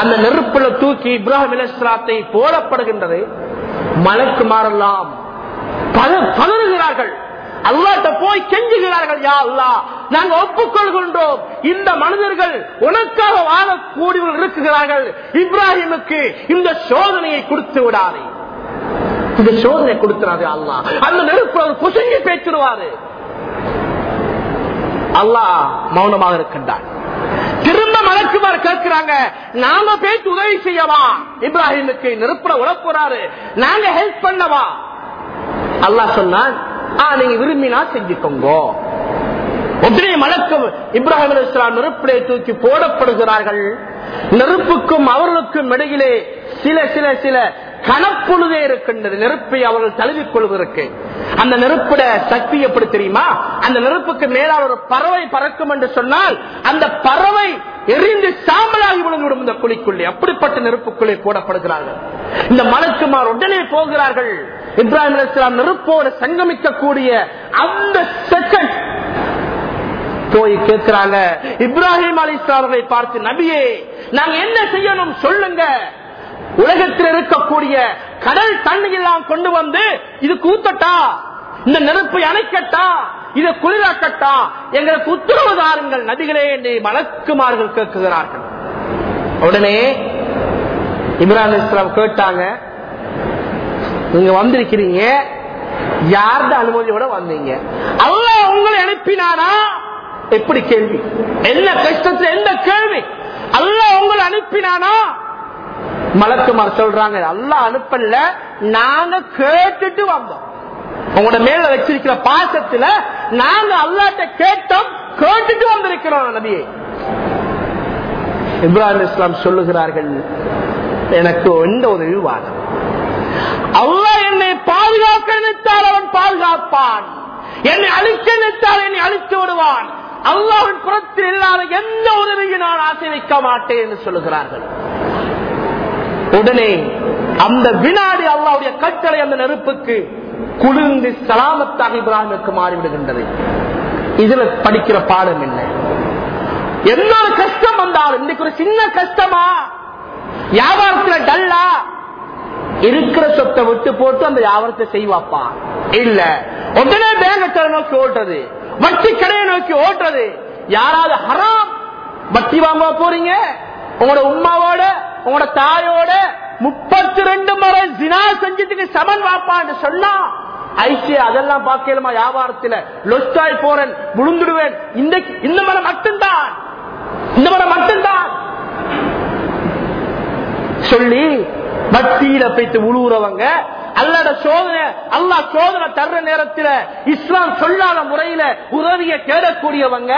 அந்த நெருப்புல தூக்கி இப்ராஹிம் இலஸ்லாத்தை போடப்படுகின்றது மலக்கு மாறலாம் பதறுகிறார்கள். அல்லாட்ட போய் கெஞ்சுகிறார்கள் யா அல்லா நாங்க ஒப்புக்கொள்கின்றோம். இந்த மனிதர்கள் உனக்காக வாழக்கூடியவர்கள் இருக்குகிறார்கள். இப்ராஹிமுக்கு இந்த சோதனையை கொடுத்து விடாதே. இந்த சோதனை கொடுத்துறாரு அல்லா அந்த நெருப்பு அவர் பேச்சிருவாரு அல்லாஹ் மௌனமாக இருக்கின்றான். திரும்ப மலக்குமார் கேட்கிறாங்க நாம பேச்சு உதவி செய்யவா? இப்ராஹிமுக்கு நெருப்புல உழப்புறாரு. நாங்க ஹெல்ப் பண்ணவா? அல்லாஹ் சொன்னான் நீங்க விரும்பினா செஞ்சுக்கோங்க. உடனே இப்ராஹிம் அலிஸ்லாம் நெருப்பிலே தூக்கி போடப்படுகிறார்கள். நெருப்புக்கும் அவர்களுக்கும் இடையிலே சில சில சில கனப்பொழுதே இருக்கின்றது. நெருப்பை அவர்கள் தழுவிக் கொள்வதற்கு. அந்த நெருப்புட சக்தி எப்படி தெரியுமா? அந்த நெருப்புக்கு மேலால் ஒரு பறவை பறக்கும் என்று சொன்னால் அந்த பறவை எரிந்து சாம்பலாகி விழுந்துவிடும் இந்த குழிக்குள்ளே அப்படிப்பட்ட நெருப்புக்குள்ளே போடப்படுகிறார்கள். இந்த மலக்குமார் உடனே போகிறார்கள். இப்ராஹிம் அலிஸ்லாம் நெருப்போடு சங்கமிக்கக்கூடிய அந்த செகண்ட் போய் கேட்கிறாங்க இப்ராஹிம் அலி இஸ்லாமர்களை பார்த்து நபியே நாங்க என்ன செய்யணும் சொல்லுங்க. உலகத்தில் இருக்கக்கூடிய கடல் தண்ணி எல்லாம் கொண்டு வந்து இது கூத்தட்டா? இந்த நெருப்பை அணைக்கட்டா? இதை குளிராக்கட்டா? எங்களுக்கு உத்தரவு தாருங்கள் நதிகளே என்று மலக்குமார்கள் கேட்கிறார்கள். உடனே இம்ரான் இஸ்லாம் கேட்டாங்க நீங்க வந்திருக்கிறீங்க யார்த அனுமதியோட வந்தீங்க? அல்லாஹ் உங்களை அனுப்பினானா? எப்படி கேள்வி? என்ன கஷ்டத்துல எந்த கேள்வி? அல்ல உங்களை அனுப்பினானா? மலக்குமார் சொல்றாங்க அல்லாஹ் அனுப்பல நாங்க கேட்டுட்டு வந்தோம். உங்களோட மேல வச்சிருக்கிற பாசத்துல நாங்க அல்லாட்ட கேட்டோம் கேட்டுட்டு வந்திருக்கிறோம் நபியை. இப்ராஹிம் இஸ்லாம் சொல்லுகிறார்கள் எனக்கு எந்த உதவி வாதம் அல்லா என்னை பாதுகாக்க நினைத்தால் அவன் பாதுகாப்பான். என்னை அழிக்க நினைத்தால் என்னை அழித்து விடுவான். அல்லாவின் புறத்தில் இல்லாத எந்த உதவியும் நான் ஆசை வைக்க மாட்டேன் என்று சொல்லுகிறார்கள். உடனே அந்த வினாடி அல்லாவுடைய கட்டளை அந்த நெருப்புக்கு குளிர்ந்து சலாமத்தாக இப்ராஹிமுக்கு மாறிவிடுகின்றது. இதுல படிக்கிற பாடம் என்ன? என்ன கஷ்டம் வந்தாலும் இன்னைக்கு ஒரு சின்ன கஷ்டமா? வியாபாரத்துல டல்லா? இருக்கிற சொத்தை விட்டு போட்டு அந்த வியாபாரத்தை செய்வாப்பா? இல்ல. உடனே பேங்கத்தை நோக்கி ஓட்டுறது. வட்டி கடையை நோக்கி ஓட்டுறது. யாராவது ஹராம் வட்டி வாங்க போறீங்க? உங்களோட உமாவோட உங்களோட தாயோட முப்பத்தி ரெண்டு முறை ஜினா செஞ்சதுக்கு சமன் வாப்பான்னு சொன்னா ஐசிய அதெல்லாம் பார்க்கலுமா வியாபாரத்துல? லொஸ்டாய் போறேன் விழுந்துடுவேன். இந்த இந்த மரம் மட்டும்தான். இந்த மரம் மட்டும்தான். சொல்லி மத்தியில போயிட்டு உழுவுறவங்க அல்லாட சோதனை அல்லா சோதனை தர்ற நேரத்தில் இஸ்லாம் சொல்லாத முறையில உதவிய தேடக்கூடியவங்க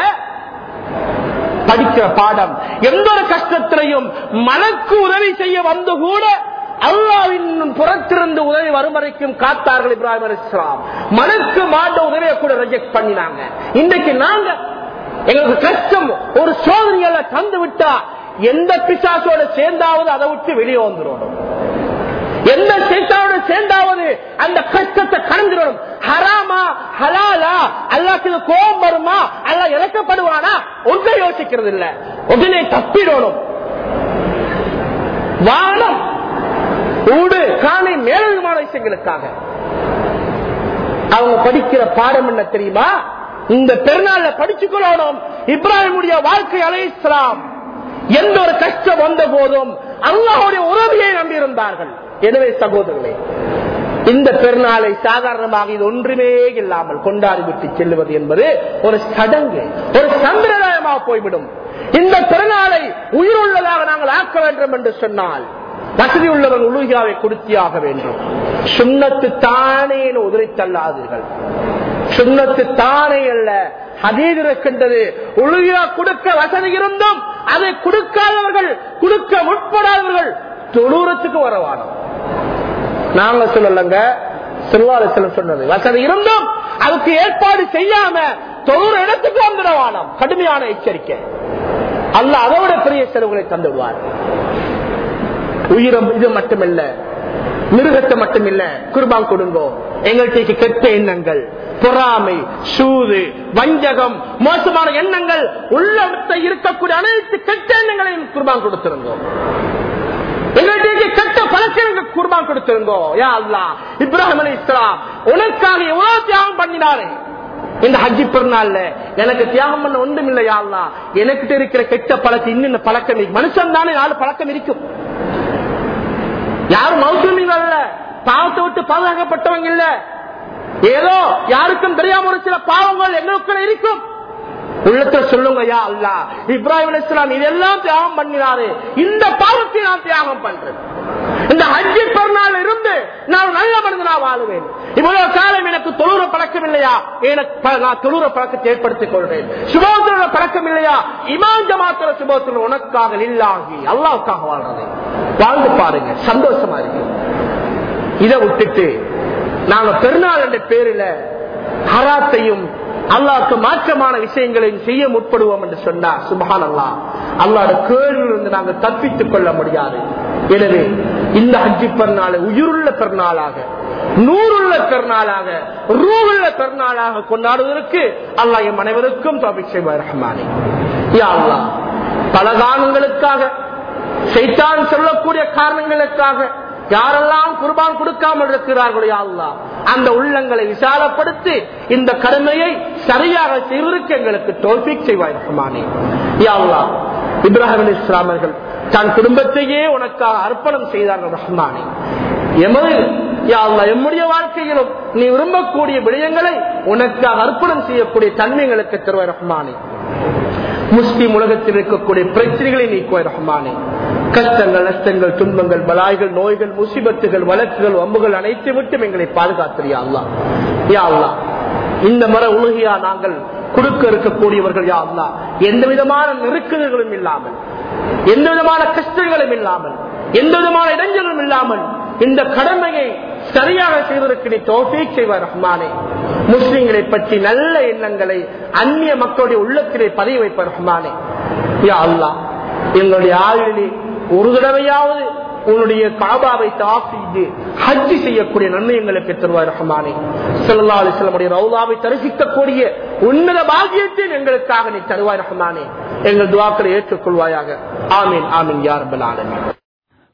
படிக்கிற பாடம் எந்த ஒரு கஷ்டத்திலையும் மனக்கு உதவி செய்ய வந்து கூட அல்லாவின் புறத்திருந்து உதவி வரும் வரைக்கும் காத்தார்கள் இப்ராஹிம் அலி இஸ்லாம் மனக்கு மாட்ட உதவியை கூட ரெஜெக்ட் பண்ணினாங்க. இன்றைக்கு நாங்க எங்களுக்கு கஷ்டம் ஒரு சோதனைகளை தந்து விட்டா எந்த பிசாசோட சேர்ந்தாவது அதை விட்டு வெளியே வந்துடும் எந்த சேத்தாவோட சேர்ந்தாவது அந்த கஷ்டத்தை கடந்துடணும் ஹராமா ஹலாலா அல்லாத்துக்கு கோபம் வருமா அல்ல இறக்கப்படுவானா? ஒன்றை யோசிக்கிறது இல்ல. உடனே தப்பிடணும். வானம் ஊடு காணி மேலதுமான விஷயங்களுக்காக. அவங்க படிக்கிற பாடம் என்ன தெரியுமா? இந்த பெருநாள்ல படிச்சுக்கொள்ளணும். இப்ராஹிமுடைய வாழ்க்கை அலை இஸ்லாம். எந்த ஒரு கஷ்டம் வந்த போதும் அல்லாவுடைய உதவியை நம்பியிருந்தார்கள். எனவே சகோதரர்களே இந்த பெருநாளை சாதாரணமாக இது ஒன்றுமே இல்லாமல் கொண்டாடி விட்டு செல்லுவது என்பது ஒரு சடங்கு ஒரு சம்பிரதாயமாக போய்விடும். இந்த பெருநாளை உயிருள்ளதாக நாங்கள் ஆக்க வேண்டும் என்று சொன்னால் வசதி உள்ளவர்கள் உலகியாவை கொடுத்தியாக வேண்டும். சுண்ணத்து தானே உதிரை தள்ளாதீர்கள். சுண்ணத்து தானே அல்ல அதீது இருக்கின்றது. உலகியா கொடுக்க வசதி இருந்தும் அதை கொடுக்காதவர்கள் கொடுக்க முற்படாதவர்கள் தொழூரத்துக்கு வரவானோம் நாங்க சொல்லலங்க. செல்வாரத்தில் சொன்னது. வசதி இருந்தும் அதுக்கு ஏற்பாடு செய்யாம தொழில் இடத்துக்கு வந்துடவானம் கடுமையான எச்சரிக்கை. அல்ல அதோட பெரிய செலவுகளை தந்து விடுவார் உயிரம் இது மட்டுமல்ல மிருகத்தை மட்டுமில்ல குர்பான் கொடுங்கோ. எங்கள்கிட்ட கெட்ட எண்ணங்கள் பொறாமை சூது வஞ்சகம் மோசமான எண்ணங்கள் உள்ளடத்த இருக்கக்கூடிய அனைத்து கெட்ட எண்ணங்களையும் குர்பான் கொடுத்திருந்தோம். எங்கள்கிட்ட கெட்ட பழக்கங்களுக்கு குர்பான் கொடுத்திருந்தோம் யா அல்லா இப்ராஹிம் அலி இஸ்லாம் உனக்காக எவ்வளவு தியாகம் பண்ணினாரு? இந்த ஹஜ்ஜி பெருநாள்ல எனக்கு தியாகம் பண்ண ஒன்றும் இல்லையா அல்லா எனக்கிட்ட இருக்கிற கெட்ட பழக்கம் இன்னும் பழக்கம் இருக்கு. மனுஷன் தானே நாலு பழக்கம் இருக்கும். யாரும் மௌசூமிகள் அல்ல. பாவத்தை விட்டு பாதுகாக்கப்பட்டவங்க இல்ல. ஏதோ யாருக்கும் தெரியாம ஒரு சில பாவங்கள் எங்களுக்குள்ள இருக்கும். உள்ளத்துல சொல்லுங்க யா அல்லா. இப்ராஹிம் அலைஹிஸ்ஸலாம் இதெல்லாம் தியாகம் பண்ணினாரு. இந்த பாவத்தை நான் தியாகம் பண்றேன். இந்த ஹஜ்ஜி பெருநாள் இருந்து நான் நல்ல மனிதனா வாழுவேன். இவ்வளவு காலம் எனக்கு தொழுற பழக்கம் இல்லையா? எனக்கு நான் தொழுற பழக்கத்தை ஏற்படுத்திக் கொள்வேன். சுபோத்திர பழக்கம் இல்லையா? இமாஞ்ச மாத்திர சுபோத்திர உனக்காக இல்லாகி அல்லாவுக்காக வாழ்றது. வாழ்ந்து பாருங்க சந்தோஷமா இருக்கு. இதை விட்டுட்டு நாங்க பெருநாள் என்ற பேருல ஹராத்தையும் அல்லாவுக்கு மாற்றமான விஷயங்களை செய்ய முற்படுவோம் என்று சொன்னா சுபஹான் அல்லா அல்லாட கேளிலிருந்து நாங்கள் தப்பித்துக் கொள்ள முடியாது. எனவே இந்த ஹஜ்ஜி பெருநாளை உயிருள்ள பெருநாளாக நூறுள்ள பெருநாளாக ரூவுள்ள பெருநாளாக கொண்டாடுவதற்கு அல்லாஹ் என் அனைவருக்கும் தபிச்சை ரஹ்மானே. யா அல்லாஹ் பல காரணங்களுக்காக சொல்லக்கூடிய காரணங்களுக்காக யாரெல்லாம் குர்பான் கொடுக்காமல் இருக்கிறார்களோ அல்லா அந்த உள்ளங்களை விசாலப்படுத்தி இந்த கடமையை சரியாக செய்வதற்கு எங்களுக்கு தோல்பிக் செய்வாய் ரஹ்மானே. யா இப்ராஹிம் இஸ்லாமர்கள் தன் குடும்பத்தையே உனக்காக அர்ப்பணம் செய்தார்கள் ரஹ்மானே. எமது எம்முடைய வாழ்க்கையிலும் நீ விரும்பக்கூடிய விடயங்களை உனக்காக அர்ப்பணம் செய்யக்கூடிய தன்மைகளுக்கு தருவாய் ரஹ்மானே. முஸ்லிம் உலகத்தில் இருக்கக்கூடிய பிரச்சனைகளை நீக்குவாய் ரஹ்மானே. கஷ்டங்கள் நஷ்டங்கள் துன்பங்கள் பலாய்கள் நோய்கள் முசிபத்துகள் வழக்குகள் வம்புகள் அனைத்து விட்டும் எங்களை பாதுகாத்திரியா அல்லா யா அல்லா இந்த மர உலகையா நாங்கள் கொடுக்க இருக்கக்கூடியவர்கள் யா அல்லா எந்த விதமான நெருக்குதல்களும் இல்லாமல் எந்த விதமான கஷ்டங்களும் இல்லாமல் எந்த விதமான இடைஞ்சலும் இல்லாமல் இந்த கடமையை சரியாக செய்வதற்கு நீ தோஃபீக் செய்வார் ரஹ்மானே. முஸ்லிம்களை பற்றி நல்ல எண்ணங்களை அந்நிய மக்களுடைய உள்ளத்திலே பதிய வைப்பார் ரஹ்மானே. யா எங்களுடைய ஆயுளிலே ஒரு தடவையாவது உன்னுடைய காபாவை தாசித்து ஹஜ்ஜி செய்யக்கூடிய நன்மையங்களுக்கு தருவார் ரஹ்மானே. செல்லா அலிஸ்லமுடைய ரவுலாவை தரிசிக்கக்கூடிய உன்னத பாகியத்தை எங்களுக்காக நீ தருவாய் ரஹ்மானே. எங்கள் துவாக்களை ஏற்றுக்கொள்வாயாக. ஆமீன் ஆமீன் யார் ஆலமீன்.